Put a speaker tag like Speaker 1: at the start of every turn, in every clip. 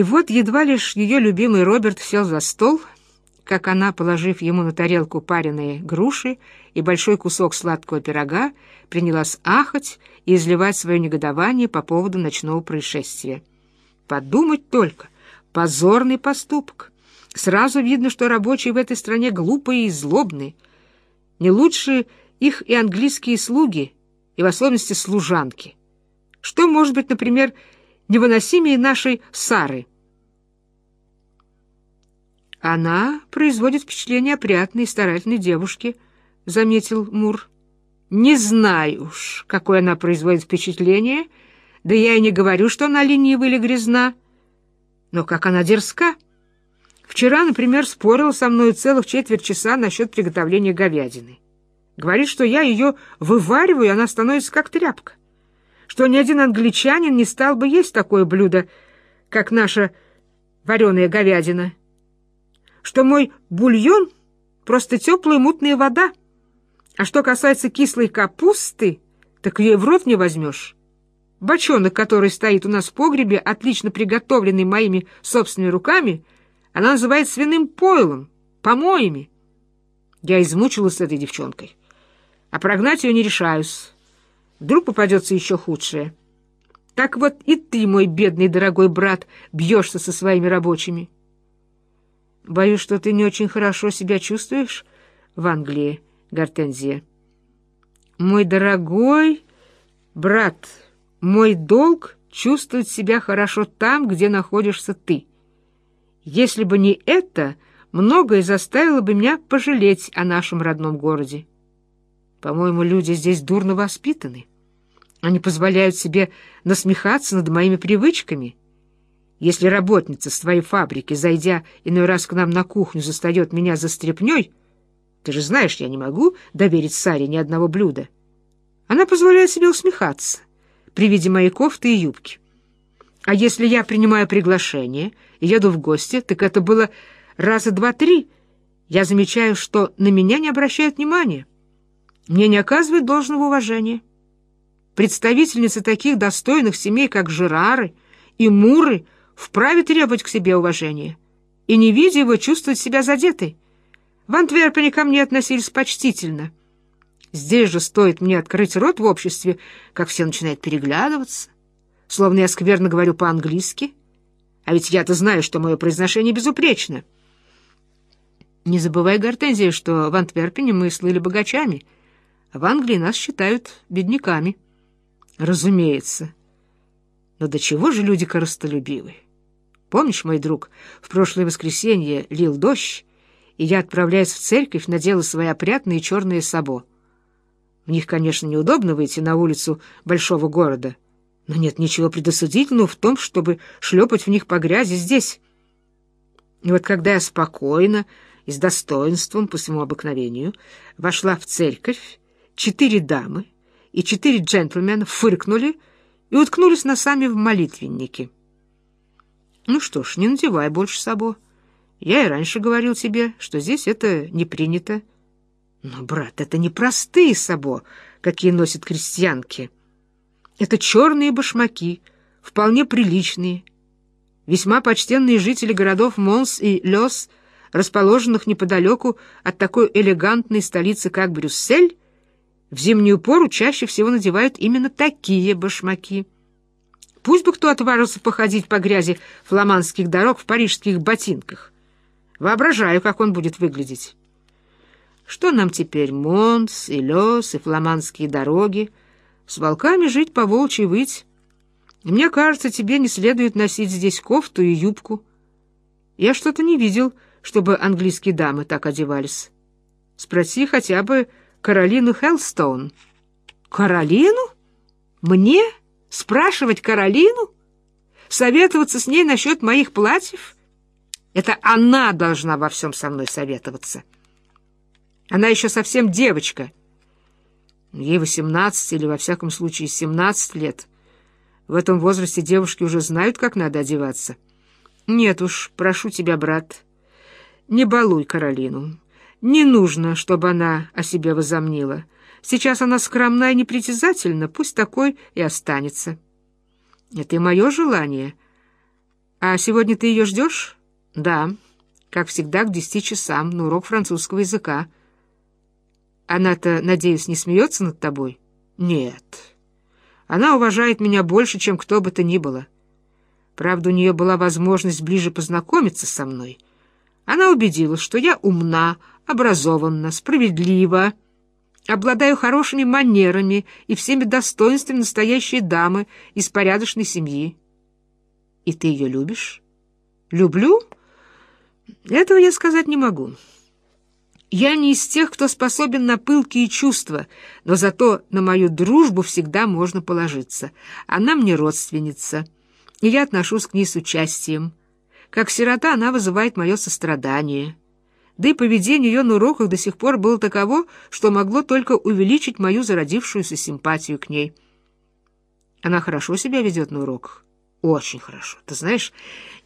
Speaker 1: И вот едва лишь ее любимый Роберт сел за стол, как она, положив ему на тарелку пареные груши и большой кусок сладкого пирога, принялась ахать и изливать свое негодование по поводу ночного происшествия. Подумать только, позорный поступок. Сразу видно, что рабочие в этой стране глупые и злобные. Не лучше их и английские слуги, и в особенности служанки. Что может быть, например, невыносимее нашей Сары? Она производит впечатление опрятной и старательной девушки, — заметил Мур. Не знаю уж, какое она производит впечатление, да я и не говорю, что она ленива или грязна. Но как она дерзка! Вчера, например, спорила со мной целых четверть часа насчет приготовления говядины. Говорит, что я ее вывариваю, и она становится как тряпка. Что ни один англичанин не стал бы есть такое блюдо, как наша вареная говядина. Что мой бульон — просто теплая мутная вода. А что касается кислой капусты, так ее в рот не возьмешь. Бочонок, который стоит у нас в погребе, отлично приготовленный моими собственными руками, она называет свиным пойлом, помоями. Я измучилась с этой девчонкой. А прогнать ее не решаюсь. Вдруг попадется еще худшее. Так вот и ты, мой бедный дорогой брат, бьешься со своими рабочими. Боюсь, что ты не очень хорошо себя чувствуешь в Англии, Гортензия. Мой дорогой брат, мой долг — чувствовать себя хорошо там, где находишься ты. Если бы не это, многое заставило бы меня пожалеть о нашем родном городе. По-моему, люди здесь дурно воспитаны. Они позволяют себе насмехаться над моими привычками. Если работница с твоей фабрики, зайдя иной раз к нам на кухню, застает меня за стряпнёй, ты же знаешь, я не могу доверить Саре ни одного блюда. Она позволяет себе усмехаться при виде моей кофты и юбки. А если я принимаю приглашение и еду в гости, так это было раза два-три. Я замечаю, что на меня не обращают внимания мне не оказывает должного уважения. Представительницы таких достойных семей, как Жерары и Муры, вправе требовать к себе уважения, и, не видя его, чувствовать себя задетой. В Антверпене ко мне относились почтительно. Здесь же стоит мне открыть рот в обществе, как все начинают переглядываться, словно я скверно говорю по-английски. А ведь я-то знаю, что мое произношение безупречно. Не забывай, Гортензия, что в Антверпене мы слыли богачами — в Англии нас считают бедняками. Разумеется. Но до чего же люди коростолюбивы? Помнишь, мой друг, в прошлое воскресенье лил дождь, и я, отправляясь в церковь, надела свои опрятные черные сабо. В них, конечно, неудобно выйти на улицу большого города, но нет ничего предосудительного в том, чтобы шлепать в них по грязи здесь. И вот когда я спокойно и с достоинством по своему обыкновению вошла в церковь, четыре дамы и четыре джентльмена фыркнули и уткнулись носами в молитвенники. Ну что ж, не надевай больше сабо. Я и раньше говорил тебе, что здесь это не принято. Но, брат, это не простые сабо, какие носят крестьянки. Это черные башмаки, вполне приличные. Весьма почтенные жители городов Монс и Лёс, расположенных неподалеку от такой элегантной столицы, как Брюссель, в зимнюю пору чаще всего надевают именно такие башмаки. Пусть бы кто отважился походить по грязи фламандских дорог в парижских ботинках. Воображаю, как он будет выглядеть. Что нам теперь, Монс и Лес и фламандские дороги? С волками жить по волчьи выть. Мне кажется, тебе не следует носить здесь кофту и юбку. Я что-то не видел, чтобы английские дамы так одевались. Спроси хотя бы Каролину Хелстоун. Каролину? Мне? Спрашивать Каролину? Советоваться с ней насчет моих платьев? Это она должна во всем со мной советоваться. Она еще совсем девочка. Ей восемнадцать или, во всяком случае, семнадцать лет. В этом возрасте девушки уже знают, как надо одеваться. Нет уж, прошу тебя, брат, не балуй Каролину. Не нужно, чтобы она о себе возомнила. Сейчас она скромна и непритязательна, пусть такой и останется. Это и мое желание. «А сегодня ты ее ждешь?» «Да, как всегда, к десяти часам на урок французского языка». «Она-то, надеюсь, не смеется над тобой?» «Нет. Она уважает меня больше, чем кто бы то ни было. Правда, у нее была возможность ближе познакомиться со мной. Она убедилась, что я умна, образованна, справедлива, обладаю хорошими манерами и всеми достоинствами настоящей дамы из порядочной семьи. И ты ее любишь? Люблю? Этого я сказать не могу. Я не из тех, кто способен на пылкие чувства, но зато на мою дружбу всегда можно положиться. Она мне родственница, и я отношусь к ней с участием. Как сирота она вызывает мое сострадание. Да и поведение ее на уроках до сих пор было таково, что могло только увеличить мою зародившуюся симпатию к ней. Она хорошо себя ведет на уроках. Очень хорошо. Ты знаешь,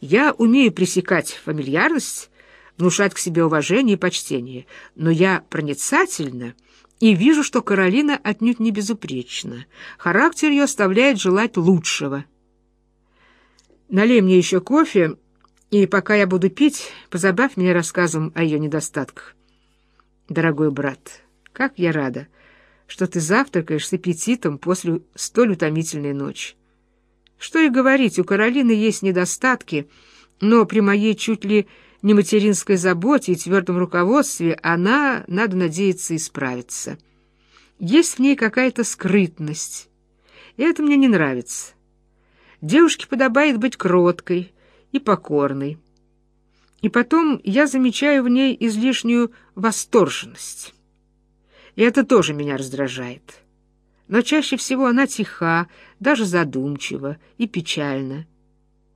Speaker 1: я умею пресекать фамильярность, внушать к себе уважение и почтение, но я проницательна и вижу, что Каролина отнюдь не безупречна. Характер ее оставляет желать лучшего. Налей мне еще кофе, и пока я буду пить, позабавь меня рассказом о ее недостатках. Дорогой брат, как я рада, что ты завтракаешь с аппетитом после столь утомительной ночи. Что и говорить, у Каролины есть недостатки, но при моей чуть ли не материнской заботе и твердом руководстве она, надо надеяться, исправится. Есть в ней какая-то скрытность, и это мне не нравится. Девушке подобает быть кроткой и покорной. И потом я замечаю в ней излишнюю восторженность. И это тоже меня раздражает но чаще всего она тиха, даже задумчива и печальна.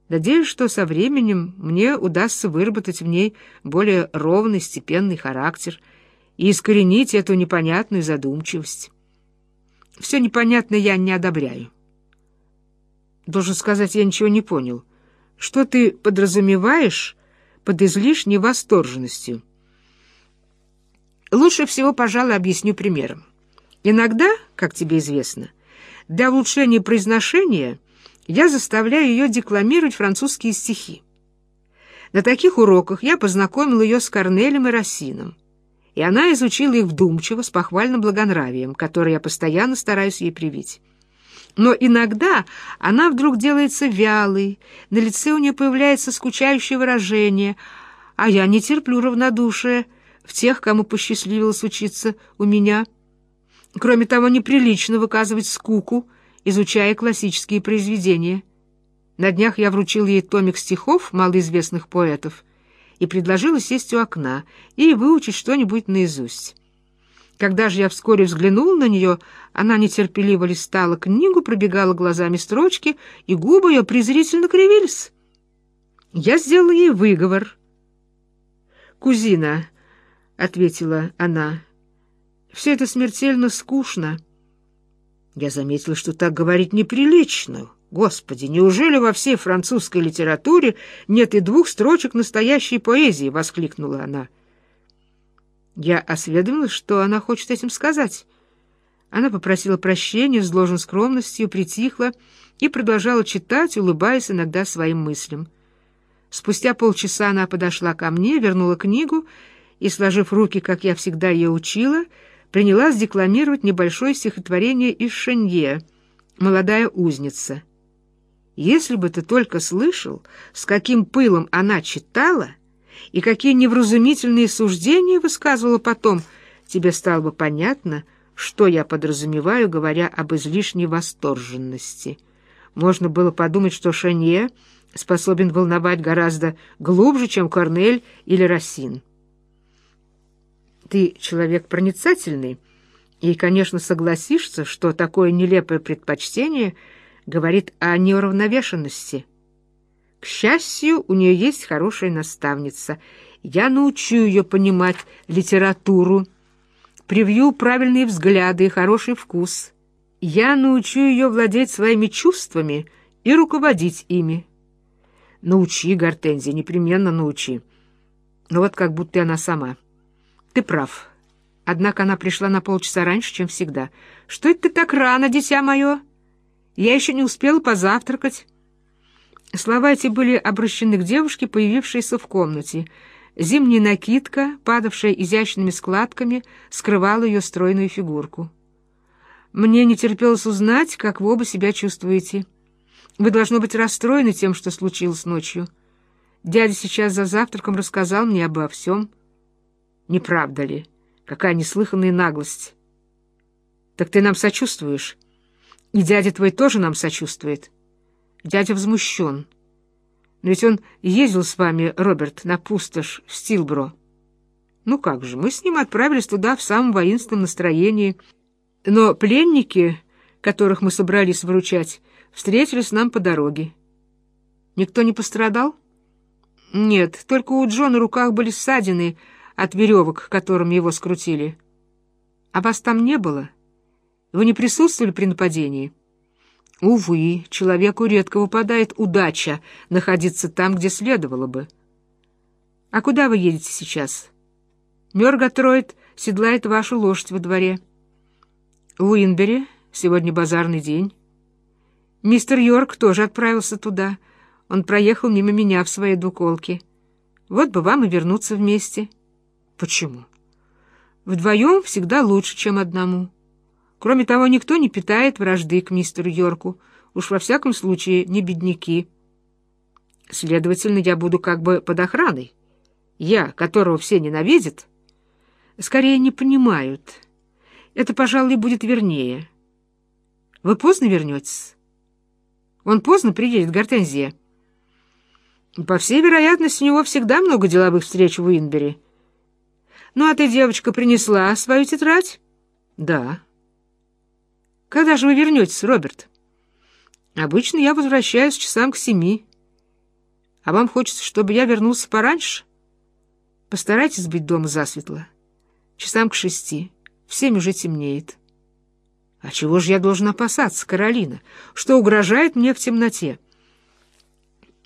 Speaker 1: Надеюсь, что со временем мне удастся выработать в ней более ровный, степенный характер и искоренить эту непонятную задумчивость. Все непонятное я не одобряю. Должен сказать, я ничего не понял. Что ты подразумеваешь под излишней восторженностью? Лучше всего, пожалуй, объясню примером. Иногда, как тебе известно, для улучшения произношения я заставляю ее декламировать французские стихи. На таких уроках я познакомил ее с Корнелем и Рассином, и она изучила их вдумчиво, с похвальным благонравием, которое я постоянно стараюсь ей привить. Но иногда она вдруг делается вялой, на лице у нее появляется скучающее выражение, а я не терплю равнодушия в тех, кому посчастливилось учиться у меня — Кроме того, неприлично выказывать скуку, изучая классические произведения. На днях я вручил ей томик стихов малоизвестных поэтов и предложила сесть у окна и выучить что-нибудь наизусть. Когда же я вскоре взглянул на нее, она нетерпеливо листала книгу, пробегала глазами строчки, и губы ее презрительно кривились. Я сделала ей выговор. «Кузина», — ответила она, — все это смертельно скучно. Я заметила, что так говорить неприлично. Господи, неужели во всей французской литературе нет и двух строчек настоящей поэзии? — воскликнула она. Я осведомилась, что она хочет этим сказать. Она попросила прощения с ложной скромностью, притихла и продолжала читать, улыбаясь иногда своим мыслям. Спустя полчаса она подошла ко мне, вернула книгу и, сложив руки, как я всегда ее учила, — принялась декламировать небольшое стихотворение из Шенье «Молодая узница». Если бы ты только слышал, с каким пылом она читала и какие невразумительные суждения высказывала потом, тебе стало бы понятно, что я подразумеваю, говоря об излишней восторженности. Можно было подумать, что Шенье способен волновать гораздо глубже, чем Корнель или Рассин. Ты человек проницательный и, конечно, согласишься, что такое нелепое предпочтение говорит о неуравновешенности. К счастью, у нее есть хорошая наставница. Я научу ее понимать литературу, привью правильные взгляды и хороший вкус. Я научу ее владеть своими чувствами и руководить ими. Научи, Гортензия, непременно научи. Ну вот как будто она сама. Ты прав. Однако она пришла на полчаса раньше, чем всегда. Что это ты так рано, дитя мое? Я еще не успела позавтракать. Слова эти были обращены к девушке, появившейся в комнате. Зимняя накидка, падавшая изящными складками, скрывала ее стройную фигурку. «Мне не терпелось узнать, как вы оба себя чувствуете. Вы, должно быть, расстроены тем, что случилось ночью. Дядя сейчас за завтраком рассказал мне обо всем. Не правда ли? Какая неслыханная наглость!» «Так ты нам сочувствуешь?» И дядя твой тоже нам сочувствует. Дядя возмущен. Но ведь он ездил с вами, Роберт, на пустошь в Стилбро. Ну как же, мы с ним отправились туда в самом воинственном настроении. Но пленники, которых мы собрались выручать, встретились нам по дороге. Никто не пострадал? Нет, только у Джона на руках были ссадины от веревок, которыми его скрутили. А вас там не было?» Вы не присутствовали при нападении? Увы, человеку редко выпадает удача находиться там, где следовало бы. А куда вы едете сейчас? Мёргатроид седлает вашу лошадь во дворе. В Уинбери сегодня базарный день. Мистер Йорк тоже отправился туда. Он проехал мимо меня в своей двуколке. Вот бы вам и вернуться вместе. Почему? Вдвоем всегда лучше, чем одному. Кроме того, никто не питает вражды к мистеру Йорку, уж во всяком случае не бедняки. Следовательно, я буду как бы под охраной. Я, которого все ненавидят, скорее не понимают. Это, пожалуй, будет вернее. Вы поздно вернетесь? Он поздно приедет, Гортензия. По всей вероятности, у него всегда много деловых встреч в Уинбери. Ну, а ты, девочка, принесла свою тетрадь? Да. Когда же вы вернетесь, Роберт? Обычно я возвращаюсь часам к семи. А вам хочется, чтобы я вернулся пораньше? Постарайтесь быть дома засветло. Часам к шести. В семь уже темнеет. А чего же я должен опасаться, Каролина? Что угрожает мне в темноте?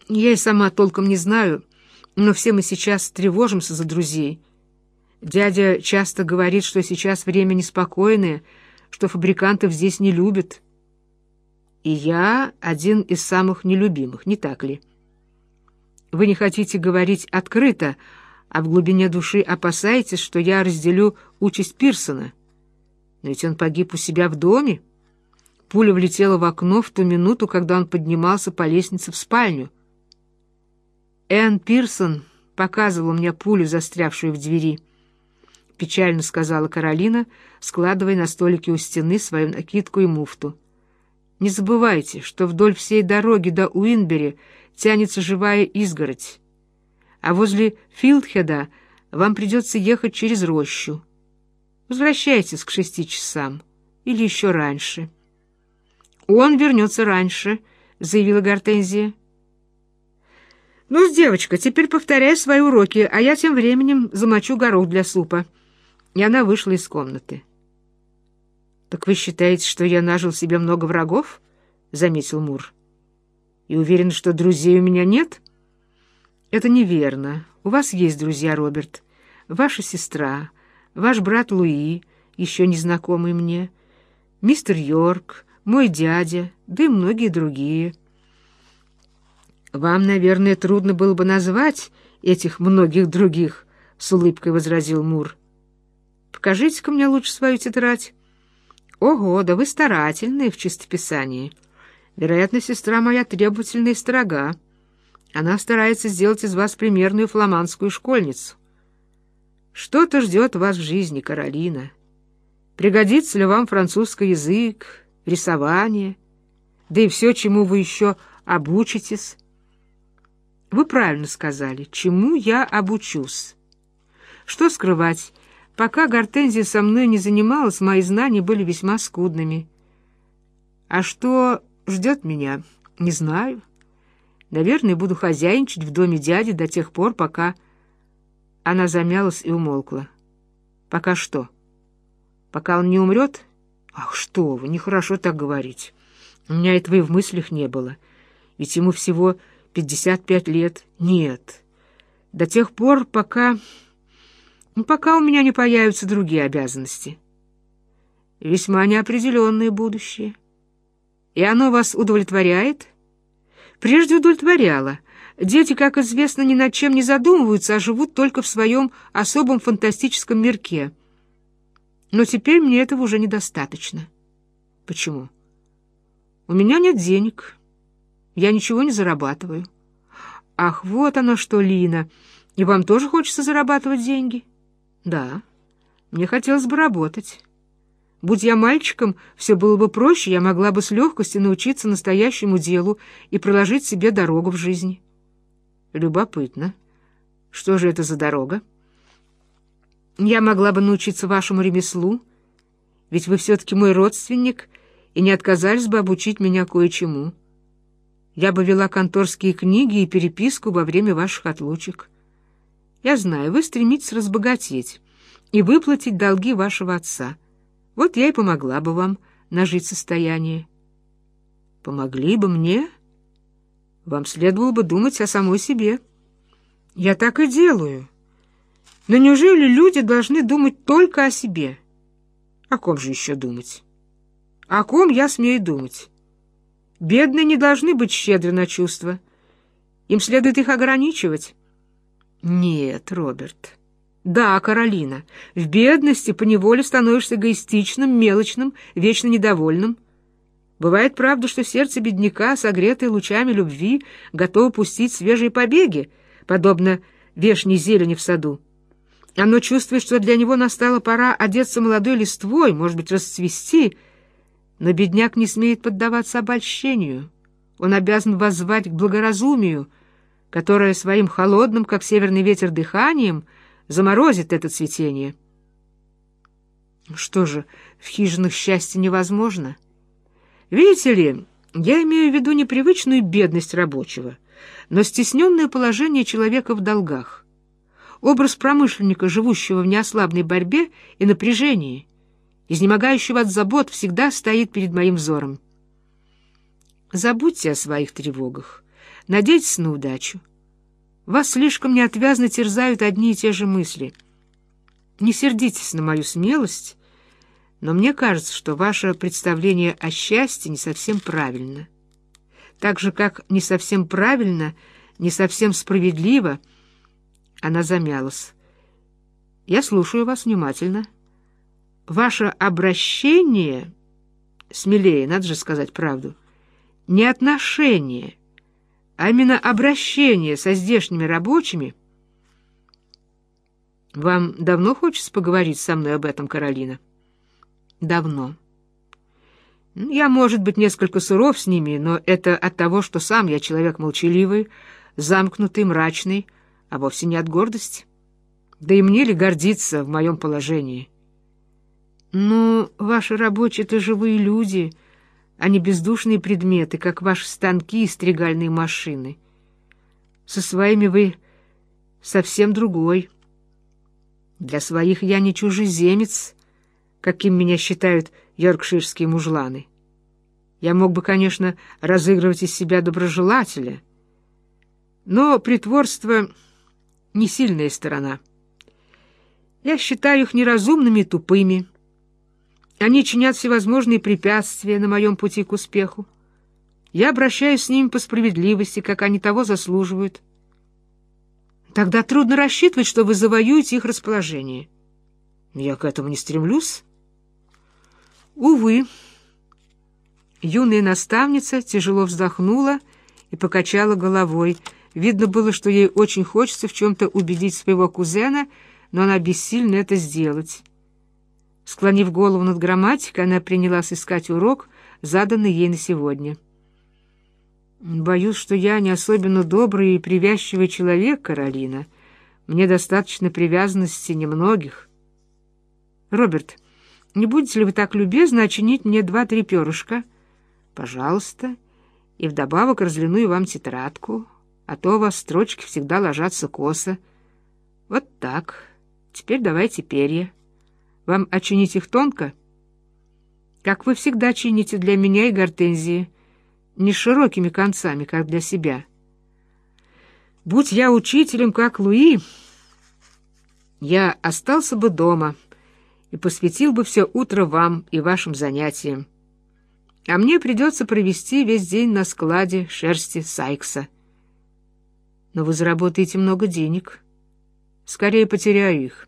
Speaker 1: Я и сама толком не знаю, но все мы сейчас тревожимся за друзей. Дядя часто говорит, что сейчас время неспокойное — что фабрикантов здесь не любят. И я один из самых нелюбимых, не так ли? Вы не хотите говорить открыто, а в глубине души опасаетесь, что я разделю участь Пирсона. Но ведь он погиб у себя в доме. Пуля влетела в окно в ту минуту, когда он поднимался по лестнице в спальню. Энн Пирсон показывала мне пулю, застрявшую в двери. — печально сказала Каролина, складывая на столике у стены свою накидку и муфту. «Не забывайте, что вдоль всей дороги до Уинбери тянется живая изгородь, а возле Филдхеда вам придется ехать через рощу. Возвращайтесь к шести часам или еще раньше». «Он вернется раньше», — заявила Гортензия. «Ну, девочка, теперь повторяй свои уроки, а я тем временем замочу горох для супа» и она вышла из комнаты. «Так вы считаете, что я нажил себе много врагов?» — заметил Мур. «И уверен, что друзей у меня нет?» «Это неверно. У вас есть друзья, Роберт. Ваша сестра, ваш брат Луи, еще незнакомый мне, мистер Йорк, мой дядя, да и многие другие». «Вам, наверное, трудно было бы назвать этих многих других», — с улыбкой возразил Мур. Покажите-ка мне лучше свою тетрадь. Ого, да вы старательные в чистописании. Вероятно, сестра моя требовательная и строга. Она старается сделать из вас примерную фламандскую школьницу. Что-то ждет вас в жизни, Каролина. Пригодится ли вам французский язык, рисование, да и все, чему вы еще обучитесь? Вы правильно сказали, чему я обучусь. Что скрывать, Пока Гортензия со мной не занималась, мои знания были весьма скудными. А что ждет меня, не знаю. Наверное, буду хозяйничать в доме дяди до тех пор, пока... Она замялась и умолкла. Пока что? Пока он не умрет? Ах, что вы, нехорошо так говорить. У меня этого и в мыслях не было. Ведь ему всего пятьдесят пять лет. Нет. До тех пор, пока... Пока у меня не появятся другие обязанности. Весьма неопределенное будущее. И оно вас удовлетворяет? прежде удовлетворяла. Дети, как известно, ни над чем не задумываются, а живут только в своем особом фантастическом мирке. Но теперь мне этого уже недостаточно. Почему? У меня нет денег. Я ничего не зарабатываю. Ах, вот оно что, Лина. И вам тоже хочется зарабатывать деньги? Да. Мне хотелось бы работать. Будь я мальчиком, все было бы проще, я могла бы с легкостью научиться настоящему делу и проложить себе дорогу в жизни. Любопытно. Что же это за дорога? Я могла бы научиться вашему ремеслу, ведь вы все-таки мой родственник и не отказались бы обучить меня кое-чему. Я бы вела конторские книги и переписку во время ваших отлучек. Я знаю, вы стремитесь разбогатеть и выплатить долги вашего отца — вот я и помогла бы вам нажить состояние. Помогли бы мне? Вам следовало бы думать о самой себе. Я так и делаю. Но неужели люди должны думать только о себе? О ком же еще думать? О ком я смею думать? Бедные не должны быть щедры на чувства. Им следует их ограничивать. Нет, Роберт... Да, Каролина, в бедности поневоле становишься эгоистичным, мелочным, вечно недовольным. Бывает, правда, что сердце бедняка, согретое лучами любви, готово пустить свежие побеги, подобно вешней зелени в саду. Оно чувствует, что для него настала пора одеться молодой листвой, может быть, расцвести, но бедняк не смеет поддаваться обольщению. Он обязан воззвать к благоразумию, которое своим холодным, как северный ветер, дыханием — заморозит это цветение. Что же, в хижинах счастье невозможно? Видите ли, я имею в виду непривычную бедность рабочего, но стесненное положение человека в долгах. Образ промышленника, живущего в неослабной борьбе и напряжении, изнемогающего от забот, всегда стоит перед моим взором. Забудьте о своих тревогах, надейтесь на удачу. Вас слишком неотвязно терзают одни и те же мысли. Не сердитесь на мою смелость, но мне кажется, что ваше представление о счастье не совсем правильно. Так же, как не совсем правильно, не совсем справедливо, она замялась. Я слушаю вас внимательно. Ваше обращение, смелее, надо же сказать правду, не отношение — а именно обращение со здешними рабочими. Вам давно хочется поговорить со мной об этом, Каролина? Давно. Я, может быть, несколько суров с ними, но это от того, что сам я человек молчаливый, замкнутый, мрачный, а вовсе не от гордости. Да и мне ли гордиться в моем положении? Ну, ваши рабочие — это живые люди — а не бездушные предметы, как ваши станки и стригальные машины. Со своими вы совсем другой. Для своих я не чужеземец, каким меня считают йоркширские мужланы. Я мог бы, конечно, разыгрывать из себя доброжелателя, но притворство — не сильная сторона. Я считаю их неразумными и тупыми, они чинят всевозможные препятствия на моем пути к успеху. Я обращаюсь с ними по справедливости, как они того заслуживают. Тогда трудно рассчитывать, что вы завоюете их расположение. Я к этому не стремлюсь. Увы. Юная наставница тяжело вздохнула и покачала головой. Видно было, что ей очень хочется в чем-то убедить своего кузена, но она бессильна это сделать. Склонив голову над грамматикой, она принялась искать урок, заданный ей на сегодня. «Боюсь, что я не особенно добрый и привязчивый человек, Каролина. Мне достаточно привязанности немногих. Роберт, не будете ли вы так любезны очинить мне два-три перышка? Пожалуйста. И вдобавок разлиную вам тетрадку, а то у вас строчки всегда ложатся косо. Вот так. Теперь давайте перья». Вам очинить их тонко? Как вы всегда чините для меня и гортензии, не широкими концами, как для себя. Будь я учителем, как Луи, я остался бы дома и посвятил бы все утро вам и вашим занятиям. а мне придется провести весь день на складе шерсти Сайкса. Но вы заработаете много денег. Скорее потеряю их.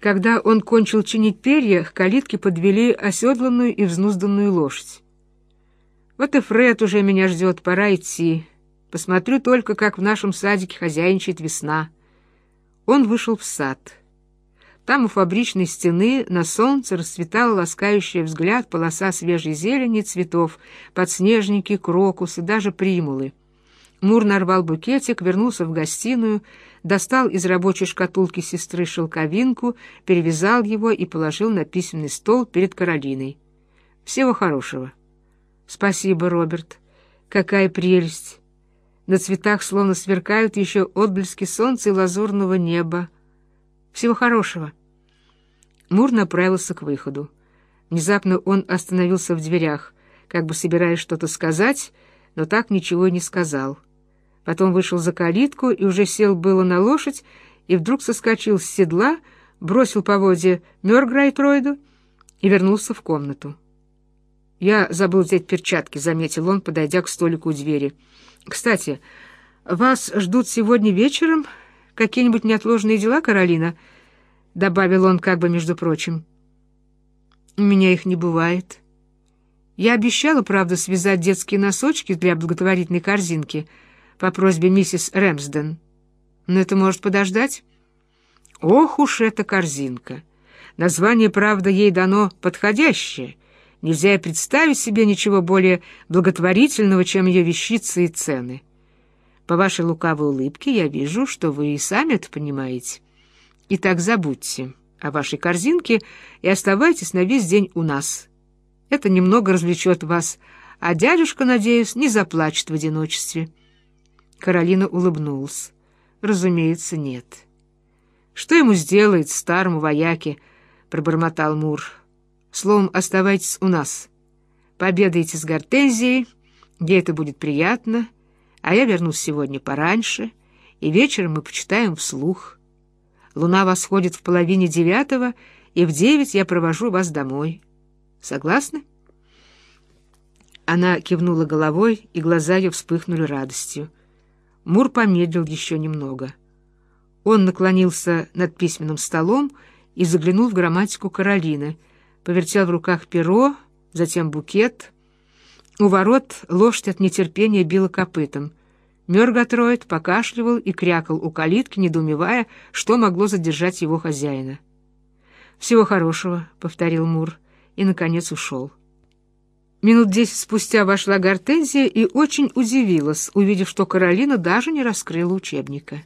Speaker 1: Когда он кончил чинить перья, к калитке подвели оседланную и взнузданную лошадь. Вот и Фред уже меня ждет, пора идти. Посмотрю только, как в нашем садике хозяйничает весна. Он вышел в сад. Там у фабричной стены на солнце расцветала ласкающая взгляд полоса свежей зелени цветов, подснежники, крокусы, даже примулы. Мур нарвал букетик, вернулся в гостиную, достал из рабочей шкатулки сестры шелковинку, перевязал его и положил на письменный стол перед Каролиной. «Всего хорошего». «Спасибо, Роберт. Какая прелесть!» На цветах словно сверкают еще отблески солнца и лазурного неба. «Всего хорошего». Мур направился к выходу. Внезапно он остановился в дверях, как бы собираясь что-то сказать, но так ничего и не сказал. Потом вышел за калитку и уже сел было на лошадь, и вдруг соскочил с седла, бросил поводья Мёрграйтройду и вернулся в комнату. «Я забыл взять перчатки», — заметил он, подойдя к столику у двери. «Кстати, вас ждут сегодня вечером какие-нибудь неотложные дела, Каролина?» — добавил он как бы между прочим. «У меня их не бывает. Я обещала, правда, связать детские носочки для благотворительной корзинки по просьбе миссис Рэмсден. Но это может подождать?» «Ох уж эта корзинка! Название, правда, ей дано подходящее. Нельзя представить себе ничего более благотворительного, чем ее вещицы и цены. По вашей лукавой улыбке я вижу, что вы и сами это понимаете». Итак, забудьте о вашей корзинке и оставайтесь на весь день у нас. Это немного развлечет вас, а дядюшка, надеюсь, не заплачет в одиночестве». Каролина улыбнулась. «Разумеется, нет». «Что ему сделает старому вояке?» — пробормотал Мур. «Словом, оставайтесь у нас. Пообедаете с Гортензией, где это будет приятно, а я вернусь сегодня пораньше, и вечером мы почитаем вслух». Луна восходит в половине девятого, и в девять я провожу вас домой. Согласны?» Она кивнула головой, и глаза ее вспыхнули радостью. Мур помедлил еще немного. Он наклонился над письменным столом и заглянул в грамматику Каролины, повертел в руках перо, затем букет. У ворот лошадь от нетерпения била копытом — Мёргатроид покашливал и крякал у калитки, недоумевая, что могло задержать его хозяина. «Всего хорошего», — повторил Мур, и, наконец, ушел. Минут десять спустя вошла Гортензия и очень удивилась, увидев, что Каролина даже не раскрыла учебника.